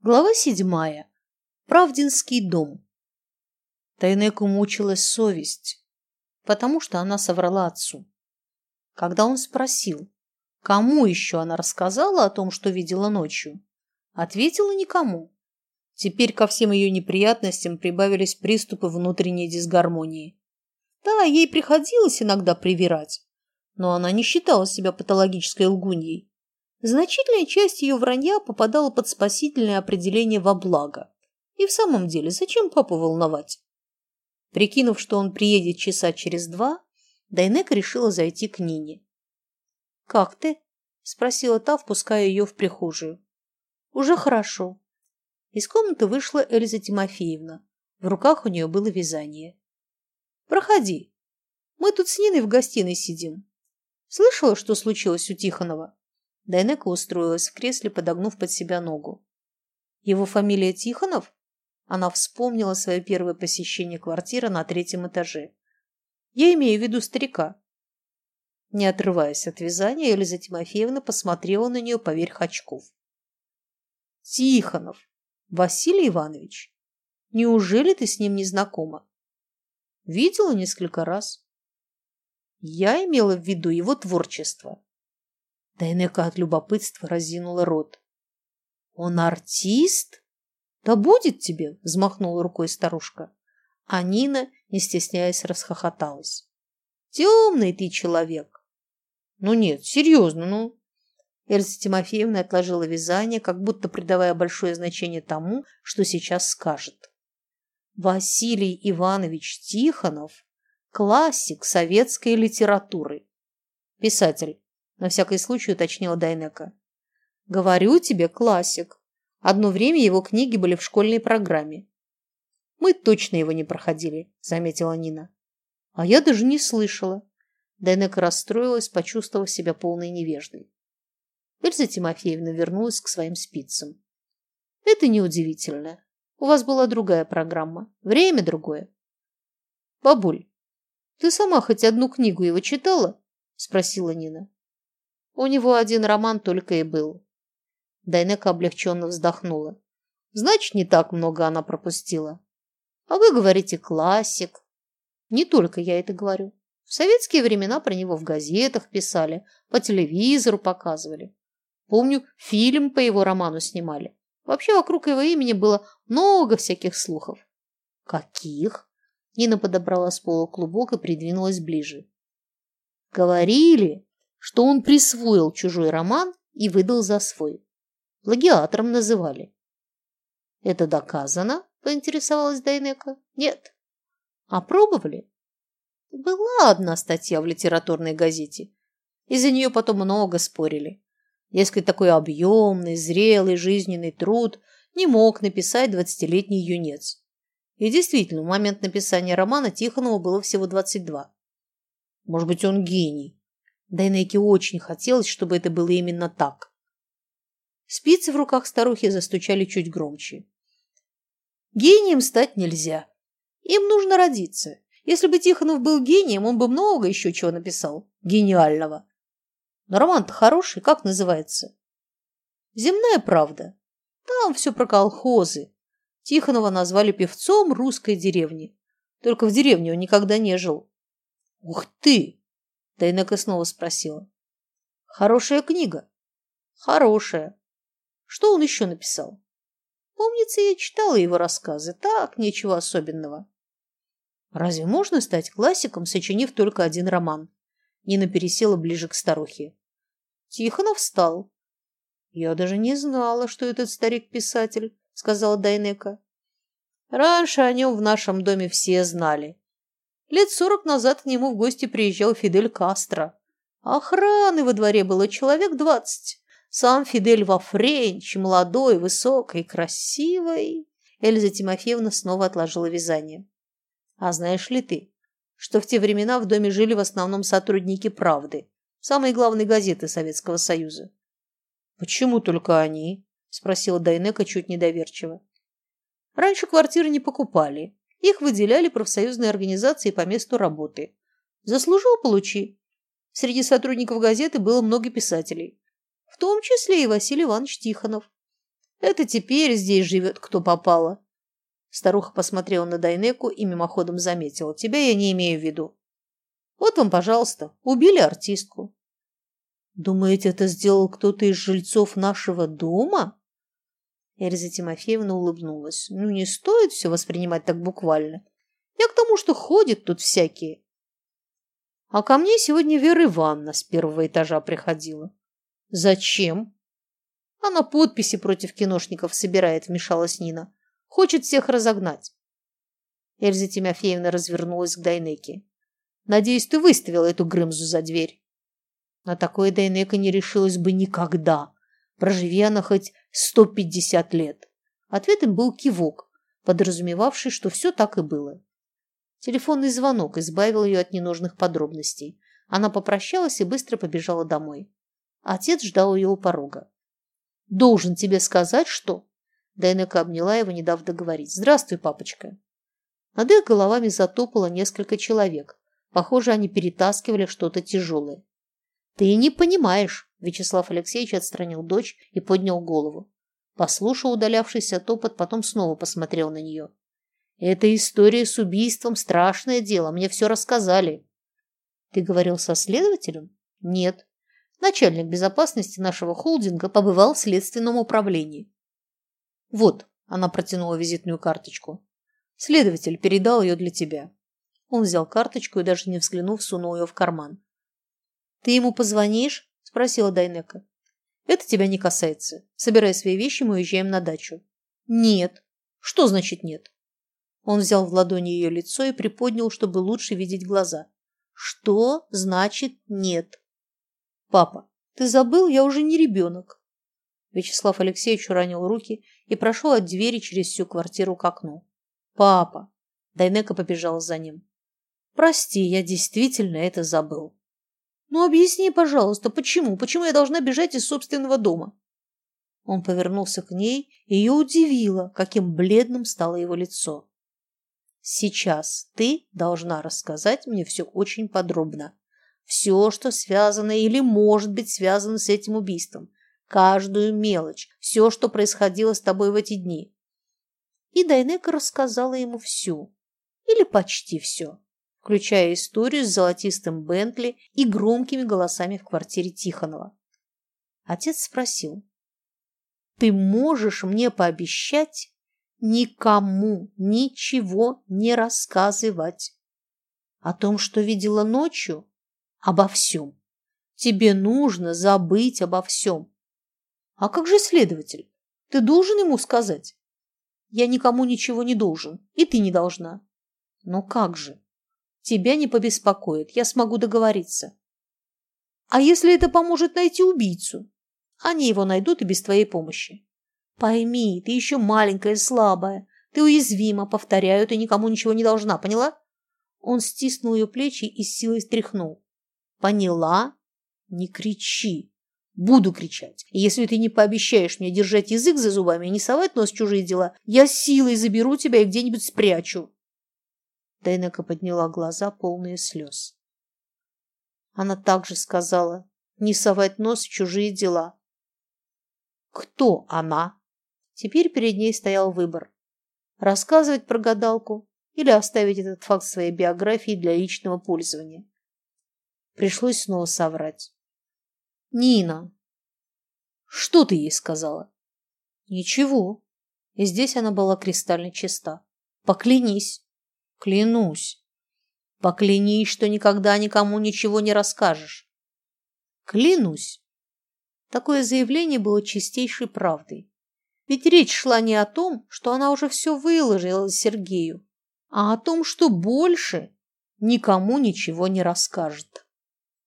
Глава седьмая. Правдинский дом. Тайнеку мучилась совесть, потому что она соврала отцу. Когда он спросил, кому еще она рассказала о том, что видела ночью, ответила никому. Теперь ко всем ее неприятностям прибавились приступы внутренней дисгармонии. Да, ей приходилось иногда привирать, но она не считала себя патологической лгуньей Значительная часть ее вранья попадала под спасительное определение во благо. И в самом деле, зачем папу волновать? Прикинув, что он приедет часа через два, Дайнека решила зайти к Нине. «Как ты?» – спросила та, впуская ее в прихожую. «Уже хорошо». Из комнаты вышла Эльза Тимофеевна. В руках у нее было вязание. «Проходи. Мы тут с Ниной в гостиной сидим. Слышала, что случилось у Тихонова?» Дайнека устроилась в кресле, подогнув под себя ногу. «Его фамилия Тихонов?» Она вспомнила свое первое посещение квартиры на третьем этаже. «Я имею в виду старика». Не отрываясь от вязания, Елиза Тимофеевна посмотрела на нее поверх очков. «Тихонов! Василий Иванович! Неужели ты с ним не знакома?» «Видела несколько раз». «Я имела в виду его творчество». Дайнека от любопытства разинула рот. «Он артист?» «Да будет тебе!» – взмахнула рукой старушка. А Нина, не стесняясь, расхохоталась. «Темный ты человек!» «Ну нет, серьезно, ну!» Эльза Тимофеевна отложила вязание, как будто придавая большое значение тому, что сейчас скажет. Василий Иванович Тихонов – классик советской литературы. Писатель, на всякий случай уточнила Дайнека. Говорю тебе, классик. Одно время его книги были в школьной программе. Мы точно его не проходили, заметила Нина. А я даже не слышала. Дайнека расстроилась, почувствовав себя полной невеждой. Эльза Тимофеевна вернулась к своим спицам. Это неудивительно. У вас была другая программа. Время другое. Бабуль, ты сама хоть одну книгу его читала? Спросила Нина. У него один роман только и был. Дайнека облегченно вздохнула. Значит, не так много она пропустила. А вы говорите классик. Не только я это говорю. В советские времена про него в газетах писали, по телевизору показывали. Помню, фильм по его роману снимали. Вообще вокруг его имени было много всяких слухов. Каких? Нина подобрала с пола клубок и придвинулась ближе. Говорили, что он присвоил чужой роман и выдал за свой. Плагиатором называли. «Это доказано?» – поинтересовалась Дайнека. «Нет». «А пробовали?» Была одна статья в литературной газете. Из-за нее потом много спорили. Дескать, такой объемный, зрелый жизненный труд не мог написать двадцатилетний юнец. И действительно, в момент написания романа Тихонову было всего 22. Может быть, он гений. Дайнеке очень хотелось, чтобы это было именно так. Спицы в руках старухи застучали чуть громче. Гением стать нельзя. Им нужно родиться. Если бы Тихонов был гением, он бы много еще чего написал. Гениального. Но роман-то хороший, как называется? «Земная правда». Там все про колхозы. Тихонова назвали певцом русской деревни. Только в деревне он никогда не жил. «Ух ты!» Тайнека снова спросила. Хорошая книга? Хорошая. Что он еще написал? Помнится, я читала его рассказы. Так, ничего особенного. Разве можно стать классиком, сочинив только один роман? Нина пересела ближе к старухе. Тихонов встал. Я даже не знала, что этот старик писатель, сказала Дайнека. Раньше о нем в нашем доме все знали. Лет сорок назад к нему в гости приезжал Фидель Кастро. Охраны во дворе было человек двадцать. Сам Фидель во френч, молодой, высокой, красивой. Эльза Тимофеевна снова отложила вязание. А знаешь ли ты, что в те времена в доме жили в основном сотрудники «Правды», самой главной газеты Советского Союза? «Почему только они?» – спросила Дайнека чуть недоверчиво. «Раньше квартиры не покупали, их выделяли профсоюзные организации по месту работы. Заслужил – получи. Среди сотрудников газеты было много писателей, в том числе и Василий Иванович Тихонов. Это теперь здесь живет кто попало. Старуха посмотрела на Дайнеку и мимоходом заметила. Тебя я не имею в виду. Вот вам, пожалуйста, убили артистку. Думаете, это сделал кто-то из жильцов нашего дома? Эльза Тимофеевна улыбнулась. Ну, не стоит все воспринимать так буквально. Я к тому, что ходят тут всякие. А ко мне сегодня Вера Ивановна с первого этажа приходила. Зачем? Она подписи против киношников собирает, вмешалась Нина. Хочет всех разогнать. Эльза Тимофеевна развернулась к Дайнеке. Надеюсь, ты выставила эту Грымзу за дверь. На такое Дайнека не решилась бы никогда, проживи она хоть сто пятьдесят лет. Ответом был кивок, подразумевавший, что все так и было. Телефонный звонок избавил ее от ненужных подробностей. Она попрощалась и быстро побежала домой. Отец ждал ее у порога. «Должен тебе сказать, что...» Дайнека обняла его, не дав договорить. «Здравствуй, папочка». Над их головами затопало несколько человек. Похоже, они перетаскивали что-то тяжелое. «Ты не понимаешь», – Вячеслав Алексеевич отстранил дочь и поднял голову. Послушал удалявшийся топот, потом снова посмотрел на нее. «Эта история с убийством – страшное дело, мне все рассказали». «Ты говорил со следователем?» «Нет. Начальник безопасности нашего холдинга побывал в следственном управлении». «Вот», – она протянула визитную карточку. «Следователь передал ее для тебя». Он взял карточку и, даже не взглянув, сунул ее в карман. «Ты ему позвонишь?» – спросила Дайнека. «Это тебя не касается. Собирай свои вещи, мы уезжаем на дачу». «Нет». «Что значит нет?» Он взял в ладони ее лицо и приподнял, чтобы лучше видеть глаза. «Что значит нет?» «Папа, ты забыл? Я уже не ребенок». Вячеслав Алексеевич уронил руки и прошел от двери через всю квартиру к окну. «Папа!» Дайнека побежала за ним. «Прости, я действительно это забыл». «Ну, объясни, пожалуйста, почему? Почему я должна бежать из собственного дома?» Он повернулся к ней, и ее удивило, каким бледным стало его лицо. «Сейчас ты должна рассказать мне все очень подробно. Все, что связано или может быть связано с этим убийством. Каждую мелочь, все, что происходило с тобой в эти дни». И Дайнека рассказала ему всю, или почти все включая историю с золотистым Бентли и громкими голосами в квартире Тихонова. Отец спросил, «Ты можешь мне пообещать никому ничего не рассказывать о том, что видела ночью? Обо всем. Тебе нужно забыть обо всем. А как же следователь? Ты должен ему сказать? Я никому ничего не должен, и ты не должна. Но как же? Тебя не побеспокоит, я смогу договориться. А если это поможет найти убийцу? Они его найдут и без твоей помощи. Пойми, ты еще маленькая, слабая. Ты уязвима, повторяю, ты никому ничего не должна, поняла? Он стиснул ее плечи и с силой стряхнул. Поняла? Не кричи. Буду кричать. И если ты не пообещаешь мне держать язык за зубами и не совать нос в чужие дела, я силой заберу тебя и где-нибудь спрячу. Дейнека подняла глаза, полные слез. Она также сказала не совать нос в чужие дела. Кто она? Теперь перед ней стоял выбор. Рассказывать про гадалку или оставить этот факт своей биографии для личного пользования. Пришлось снова соврать. «Нина!» «Что ты ей сказала?» «Ничего». И здесь она была кристально чиста. «Поклянись». Клянусь. Поклянись, что никогда никому ничего не расскажешь. Клянусь. Такое заявление было чистейшей правдой. Ведь речь шла не о том, что она уже все выложила Сергею, а о том, что больше никому ничего не расскажет.